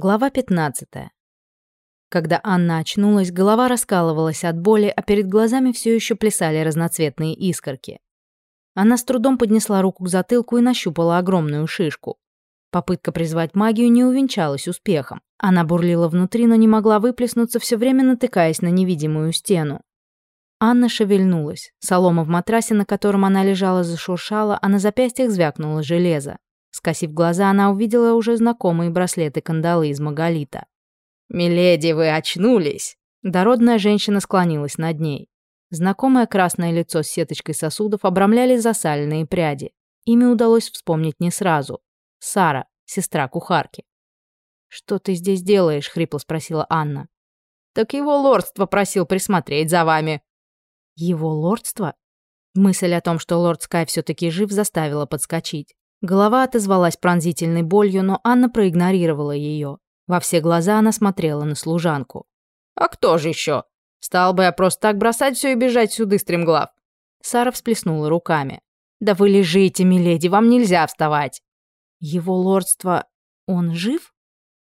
Глава 15. Когда Анна очнулась, голова раскалывалась от боли, а перед глазами все еще плясали разноцветные искорки. Она с трудом поднесла руку к затылку и нащупала огромную шишку. Попытка призвать магию не увенчалась успехом. Она бурлила внутри, но не могла выплеснуться, все время натыкаясь на невидимую стену. Анна шевельнулась. Солома в матрасе, на котором она лежала, зашуршала, а на запястьях звякнуло железо. Скосив глаза, она увидела уже знакомые браслеты-кандалы из маголита. «Миледи, вы очнулись!» Дородная женщина склонилась над ней. Знакомое красное лицо с сеточкой сосудов обрамляли засаленные пряди. Имя удалось вспомнить не сразу. Сара, сестра кухарки. «Что ты здесь делаешь?» — хрипло спросила Анна. «Так его лордство просил присмотреть за вами». «Его лордство?» Мысль о том, что лорд Скай все-таки жив, заставила подскочить. Голова отозвалась пронзительной болью, но Анна проигнорировала ее. Во все глаза она смотрела на служанку. «А кто же еще? Стал бы я просто так бросать все и бежать сюда, стремглав?» Сара всплеснула руками. «Да вы лежите, миледи, вам нельзя вставать!» «Его лордство... он жив?»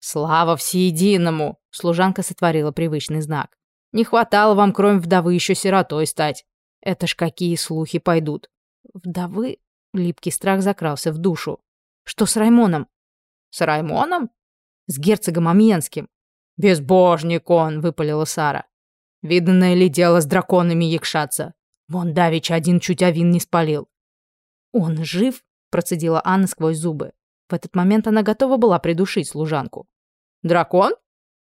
«Слава всеединому!» Служанка сотворила привычный знак. «Не хватало вам, кроме вдовы, еще сиротой стать. Это ж какие слухи пойдут!» «Вдовы? Липкий страх закрался в душу. Что с Раймоном? С Раймоном? С герцогом Амьенским. Безбожник он, выпалила Сара. Виданное ли дело с драконами якшаться? Вон Давич один чуть авин не спалил. Он жив? Процедила Анна сквозь зубы. В этот момент она готова была придушить служанку. Дракон?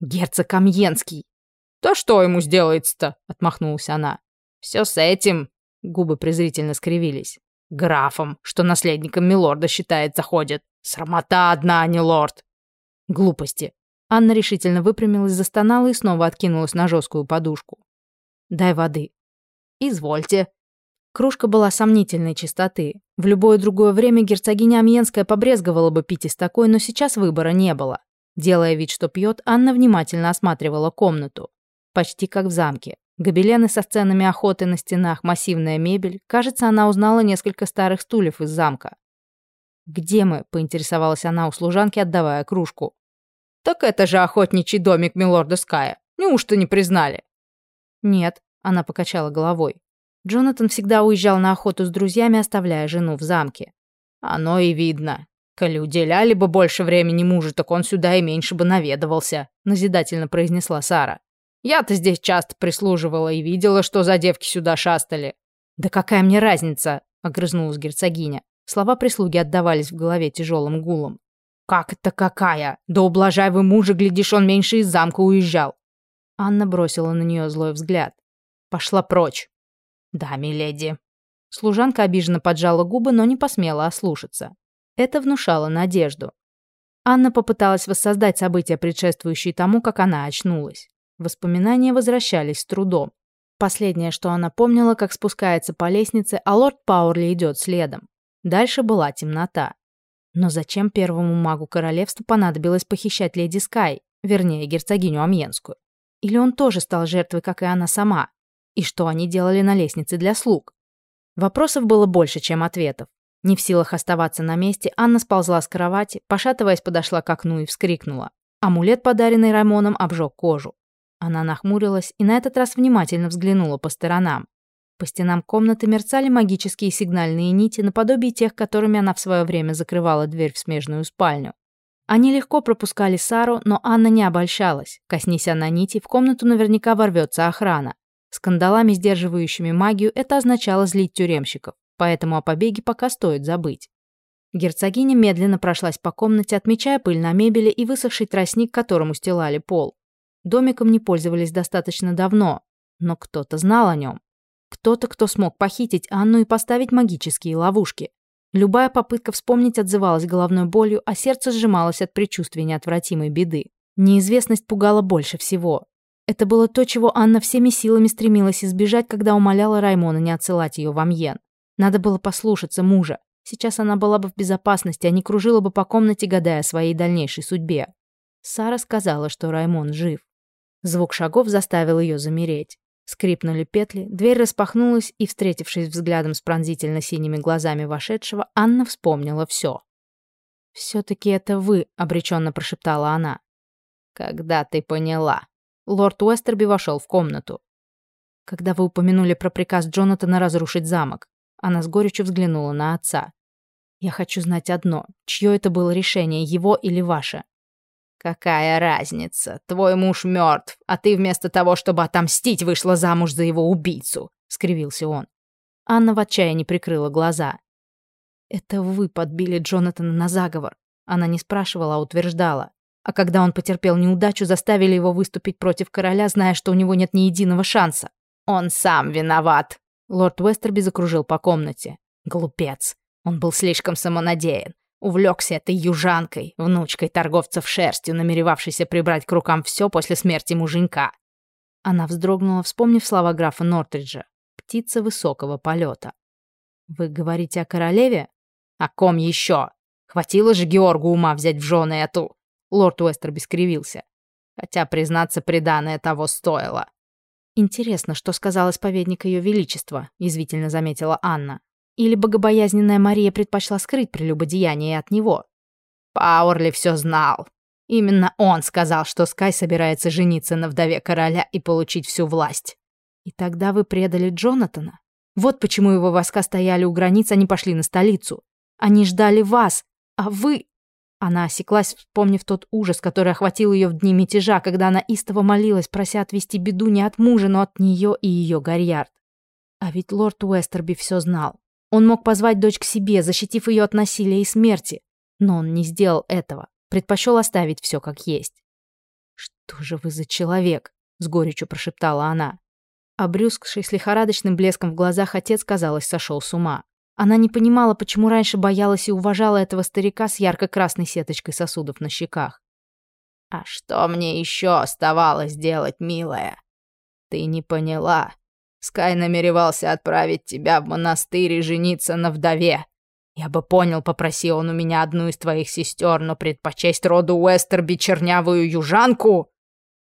Герцог Амьенский. Да что ему сделается-то? Отмахнулась она. Все с этим. Губы презрительно скривились. Графом, что наследником милорда считается, ходит. Срамота одна, а не лорд. Глупости. Анна решительно выпрямилась, застонала и снова откинулась на жесткую подушку. «Дай воды». «Извольте». Кружка была сомнительной чистоты. В любое другое время герцогиня Амьенская побрезговала бы пить из такой, но сейчас выбора не было. Делая вид, что пьет, Анна внимательно осматривала комнату. Почти как в замке. Гобелены со сценами охоты на стенах, массивная мебель. Кажется, она узнала несколько старых стульев из замка. «Где мы?» — поинтересовалась она у служанки, отдавая кружку. «Так это же охотничий домик милорда Ская. Неужто не признали?» «Нет», — она покачала головой. Джонатан всегда уезжал на охоту с друзьями, оставляя жену в замке. «Оно и видно. Коли уделяли бы больше времени мужу, так он сюда и меньше бы наведывался», — назидательно произнесла Сара. Я-то здесь часто прислуживала и видела, что за девки сюда шастали». «Да какая мне разница?» — огрызнулась герцогиня. Слова прислуги отдавались в голове тяжелым гулом. «Как это какая? Да ублажай вы мужа, глядишь, он меньше из замка уезжал». Анна бросила на нее злой взгляд. «Пошла прочь». «Да, миледи». Служанка обиженно поджала губы, но не посмела ослушаться. Это внушало надежду. Анна попыталась воссоздать события, предшествующие тому, как она очнулась. Воспоминания возвращались с трудом. Последнее, что она помнила, как спускается по лестнице, а лорд Пауэрли идет следом. Дальше была темнота. Но зачем первому магу королевства понадобилось похищать леди Скай, вернее, герцогиню Амьенскую? Или он тоже стал жертвой, как и она сама? И что они делали на лестнице для слуг? Вопросов было больше, чем ответов. Не в силах оставаться на месте, Анна сползла с кровати, пошатываясь, подошла к окну и вскрикнула. Амулет, подаренный Раймоном, обжег кожу. Она нахмурилась и на этот раз внимательно взглянула по сторонам. По стенам комнаты мерцали магические сигнальные нити наподобие тех, которыми она в свое время закрывала дверь в смежную спальню. Они легко пропускали Сару, но Анна не обольщалась. Коснись она нити, в комнату наверняка ворвется охрана. Скандалами, сдерживающими магию, это означало злить тюремщиков, поэтому о побеге пока стоит забыть. Герцогиня медленно прошлась по комнате, отмечая пыль на мебели и высохший тростник, которым устилали пол. Домиком не пользовались достаточно давно, но кто-то знал о нем. Кто-то, кто смог похитить Анну и поставить магические ловушки. Любая попытка вспомнить отзывалась головной болью, а сердце сжималось от предчувствия неотвратимой беды. Неизвестность пугала больше всего. Это было то, чего Анна всеми силами стремилась избежать, когда умоляла Раймона не отсылать ее в Амьен. Надо было послушаться мужа. Сейчас она была бы в безопасности, а не кружила бы по комнате, гадая о своей дальнейшей судьбе. Сара сказала, что Раймон жив. Звук шагов заставил ее замереть. Скрипнули петли, дверь распахнулась, и, встретившись взглядом с пронзительно синими глазами вошедшего, Анна вспомнила все. «Все-таки это вы», — обреченно прошептала она. «Когда ты поняла?» Лорд Уэстерби вошел в комнату. «Когда вы упомянули про приказ Джонатана разрушить замок». Она с горечью взглянула на отца. «Я хочу знать одно. Чье это было решение, его или ваше?» «Какая разница? Твой муж мертв, а ты вместо того, чтобы отомстить, вышла замуж за его убийцу», — скривился он. Анна в отчаянии прикрыла глаза. «Это вы подбили Джонатана на заговор». Она не спрашивала, а утверждала. А когда он потерпел неудачу, заставили его выступить против короля, зная, что у него нет ни единого шанса. «Он сам виноват!» Лорд Уэстерби закружил по комнате. Глупец. Он был слишком самонадеян. Увлекся этой южанкой, внучкой торговцев шерстью, намеревавшейся прибрать к рукам все после смерти муженька. Она вздрогнула, вспомнив слова графа Нортриджа. «Птица высокого полета». «Вы говорите о королеве?» «О ком еще? Хватило же Георгу ума взять в жены эту...» Лорд Уэстер бескривился. Хотя, признаться, преданное того стоило. «Интересно, что сказал исповедник Ее Величества», — язвительно заметила Анна. Или богобоязненная Мария предпочла скрыть прелюбодеяние от него? Пауэрли все знал. Именно он сказал, что Скай собирается жениться на вдове короля и получить всю власть. И тогда вы предали Джонатана? Вот почему его войска стояли у границ, не пошли на столицу. Они ждали вас, а вы... Она осеклась, вспомнив тот ужас, который охватил ее в дни мятежа, когда она истово молилась, прося отвести беду не от мужа, но от нее и ее Гарьярд. А ведь лорд Уэстерби все знал. Он мог позвать дочь к себе, защитив ее от насилия и смерти. Но он не сделал этого. Предпочел оставить все как есть. «Что же вы за человек?» — с горечью прошептала она. Обрюзгший с лихорадочным блеском в глазах отец, казалось, сошел с ума. Она не понимала, почему раньше боялась и уважала этого старика с ярко-красной сеточкой сосудов на щеках. «А что мне еще оставалось делать, милая? Ты не поняла. Скай намеревался отправить тебя в монастырь и жениться на вдове. Я бы понял, попроси он у меня одну из твоих сестер, но предпочесть роду Уэстерби чернявую южанку...»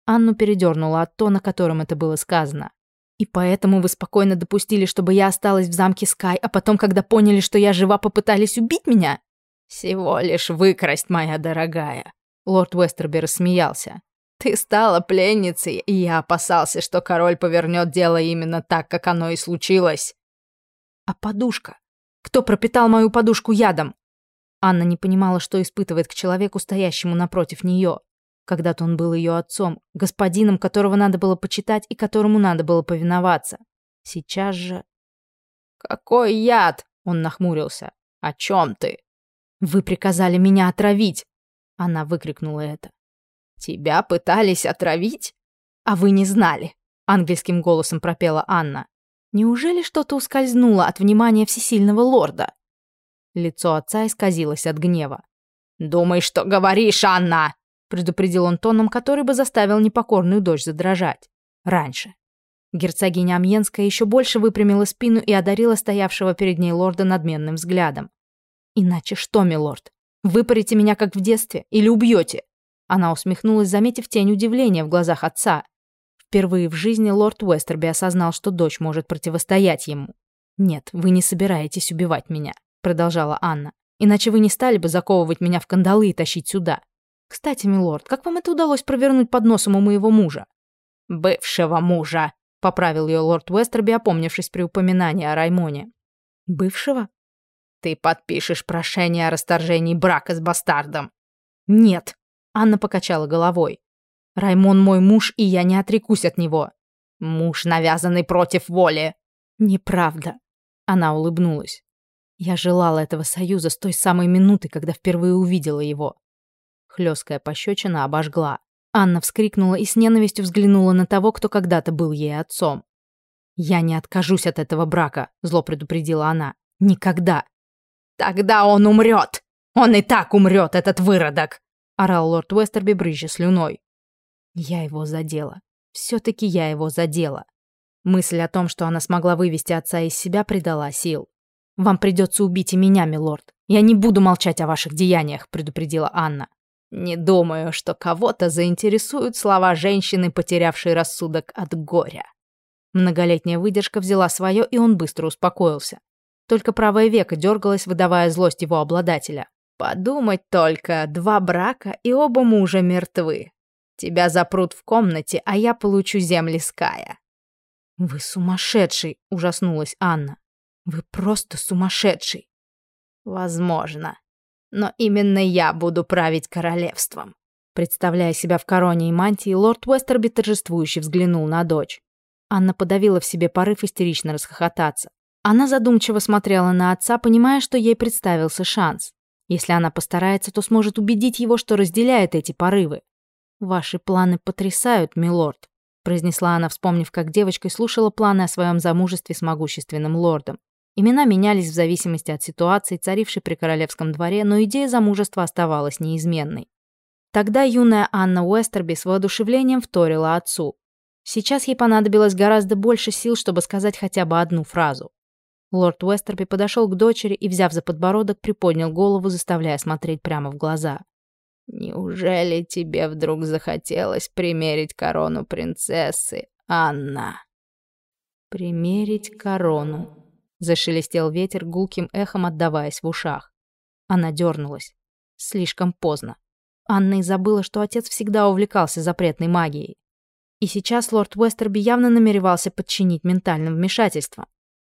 Анну передернула от тона, которым это было сказано. «И поэтому вы спокойно допустили, чтобы я осталась в замке Скай, а потом, когда поняли, что я жива, попытались убить меня?» «Всего лишь выкрасть, моя дорогая», — лорд Уэстерби рассмеялся. Ты стала пленницей, и я опасался, что король повернет дело именно так, как оно и случилось. А подушка? Кто пропитал мою подушку ядом? Анна не понимала, что испытывает к человеку, стоящему напротив нее. Когда-то он был ее отцом, господином, которого надо было почитать и которому надо было повиноваться. Сейчас же... «Какой яд?» — он нахмурился. «О чем ты?» «Вы приказали меня отравить!» Она выкрикнула это. «Тебя пытались отравить?» «А вы не знали», — ангельским голосом пропела Анна. «Неужели что-то ускользнуло от внимания всесильного лорда?» Лицо отца исказилось от гнева. «Думай, что говоришь, Анна!» — предупредил он тоном, который бы заставил непокорную дочь задрожать. Раньше. Герцогиня Амьенская еще больше выпрямила спину и одарила стоявшего перед ней лорда надменным взглядом. «Иначе что, милорд? Выпарите меня, как в детстве, или убьете?» Она усмехнулась, заметив тень удивления в глазах отца. Впервые в жизни лорд Уэстерби осознал, что дочь может противостоять ему. «Нет, вы не собираетесь убивать меня», — продолжала Анна. «Иначе вы не стали бы заковывать меня в кандалы и тащить сюда. Кстати, милорд, как вам это удалось провернуть под носом у моего мужа?» «Бывшего мужа», — поправил ее лорд Уэстерби, опомнившись при упоминании о Раймоне. «Бывшего?» «Ты подпишешь прошение о расторжении брака с бастардом». «Нет», Анна покачала головой. «Раймон мой муж, и я не отрекусь от него». «Муж, навязанный против воли». «Неправда». Она улыбнулась. Я желала этого союза с той самой минуты, когда впервые увидела его. Хлесткая пощечина обожгла. Анна вскрикнула и с ненавистью взглянула на того, кто когда-то был ей отцом. «Я не откажусь от этого брака», — зло предупредила она. «Никогда». «Тогда он умрет! Он и так умрет, этот выродок!» Орал лорд Уэстерби, брызжа слюной. Я его задела. Все-таки я его задела. Мысль о том, что она смогла вывести отца из себя, придала сил. «Вам придется убить и меня, милорд. Я не буду молчать о ваших деяниях», — предупредила Анна. «Не думаю, что кого-то заинтересуют слова женщины, потерявшей рассудок от горя». Многолетняя выдержка взяла свое, и он быстро успокоился. Только правое веко дергалось, выдавая злость его обладателя. Подумать только, два брака и оба мужа мертвы. Тебя запрут в комнате, а я получу земли Ская». «Вы сумасшедший!» — ужаснулась Анна. «Вы просто сумасшедший!» «Возможно. Но именно я буду править королевством». Представляя себя в короне и мантии, лорд Уэстерби торжествующе взглянул на дочь. Анна подавила в себе порыв истерично расхохотаться. Она задумчиво смотрела на отца, понимая, что ей представился шанс. Если она постарается, то сможет убедить его, что разделяет эти порывы. «Ваши планы потрясают, милорд», — произнесла она, вспомнив, как девочкой слушала планы о своем замужестве с могущественным лордом. Имена менялись в зависимости от ситуации, царившей при королевском дворе, но идея замужества оставалась неизменной. Тогда юная Анна Уэстерби с воодушевлением вторила отцу. Сейчас ей понадобилось гораздо больше сил, чтобы сказать хотя бы одну фразу. Лорд Уэстерби подошел к дочери и, взяв за подбородок, приподнял голову, заставляя смотреть прямо в глаза. «Неужели тебе вдруг захотелось примерить корону принцессы, Анна?» «Примерить корону», — зашелестел ветер гулким эхом, отдаваясь в ушах. Она дернулась. Слишком поздно. Анна и забыла, что отец всегда увлекался запретной магией. И сейчас лорд Уэстерби явно намеревался подчинить ментальным вмешательством.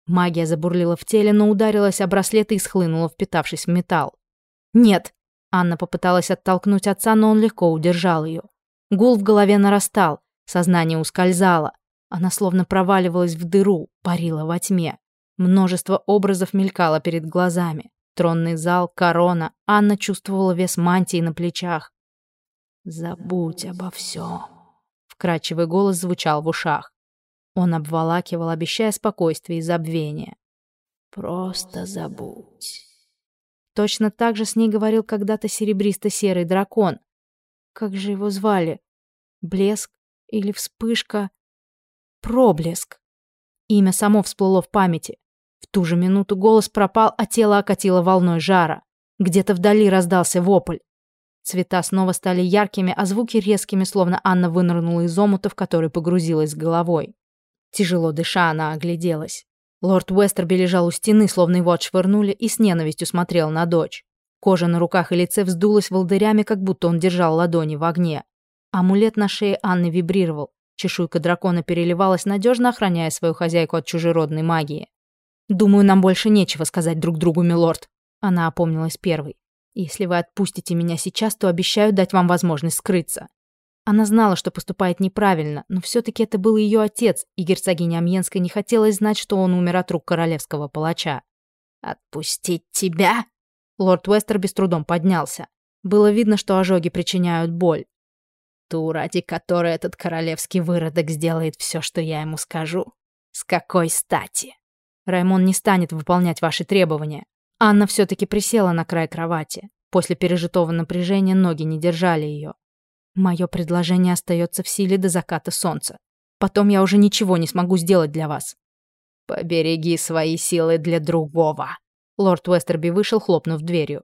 Магия забурлила в теле, но ударилась о браслет и схлынула, впитавшись в металл. «Нет!» Анна попыталась оттолкнуть отца, но он легко удержал ее. Гул в голове нарастал, сознание ускользало. Она словно проваливалась в дыру, парила во тьме. Множество образов мелькало перед глазами. Тронный зал, корона. Анна чувствовала вес мантии на плечах. «Забудь обо всем», Вкрадчивый голос звучал в ушах. Он обволакивал, обещая спокойствие и забвение. «Просто забудь». Точно так же с ней говорил когда-то серебристо-серый дракон. Как же его звали? Блеск или вспышка? Проблеск. Имя само всплыло в памяти. В ту же минуту голос пропал, а тело окатило волной жара. Где-то вдали раздался вопль. Цвета снова стали яркими, а звуки резкими, словно Анна вынырнула из омута, в который погрузилась головой. Тяжело дыша, она огляделась. Лорд Уэстерби лежал у стены, словно его отшвырнули, и с ненавистью смотрел на дочь. Кожа на руках и лице вздулась волдырями, как будто он держал ладони в огне. Амулет на шее Анны вибрировал. Чешуйка дракона переливалась, надежно охраняя свою хозяйку от чужеродной магии. «Думаю, нам больше нечего сказать друг другу, милорд». Она опомнилась первой. Если вы отпустите меня сейчас, то обещаю дать вам возможность скрыться». Она знала, что поступает неправильно, но все-таки это был ее отец, и герцогиня Амьенская не хотелось знать, что он умер от рук королевского палача. «Отпустить тебя?» Лорд Уэстер без трудом поднялся. Было видно, что ожоги причиняют боль. «Ту, ради которой этот королевский выродок сделает все, что я ему скажу. С какой стати?» «Раймон не станет выполнять ваши требования. Анна все-таки присела на край кровати. После пережитого напряжения ноги не держали ее. Мое предложение остается в силе до заката солнца. Потом я уже ничего не смогу сделать для вас. Побереги свои силы для другого. Лорд Уэстерби вышел, хлопнув дверью.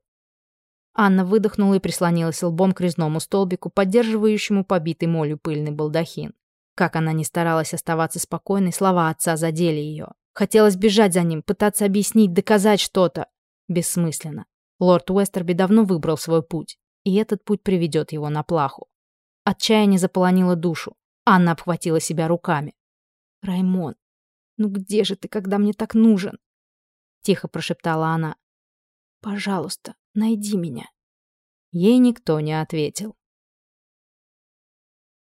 Анна выдохнула и прислонилась лбом к резному столбику, поддерживающему побитый молью пыльный балдахин. Как она ни старалась оставаться спокойной, слова отца задели ее. Хотелось бежать за ним, пытаться объяснить, доказать что-то. Бессмысленно. Лорд Уэстерби давно выбрал свой путь, и этот путь приведет его на плаху. Отчаяние заполонило душу. Анна обхватила себя руками. «Раймон, ну где же ты, когда мне так нужен?» Тихо прошептала она. «Пожалуйста, найди меня». Ей никто не ответил.